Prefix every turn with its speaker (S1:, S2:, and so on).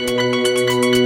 S1: Música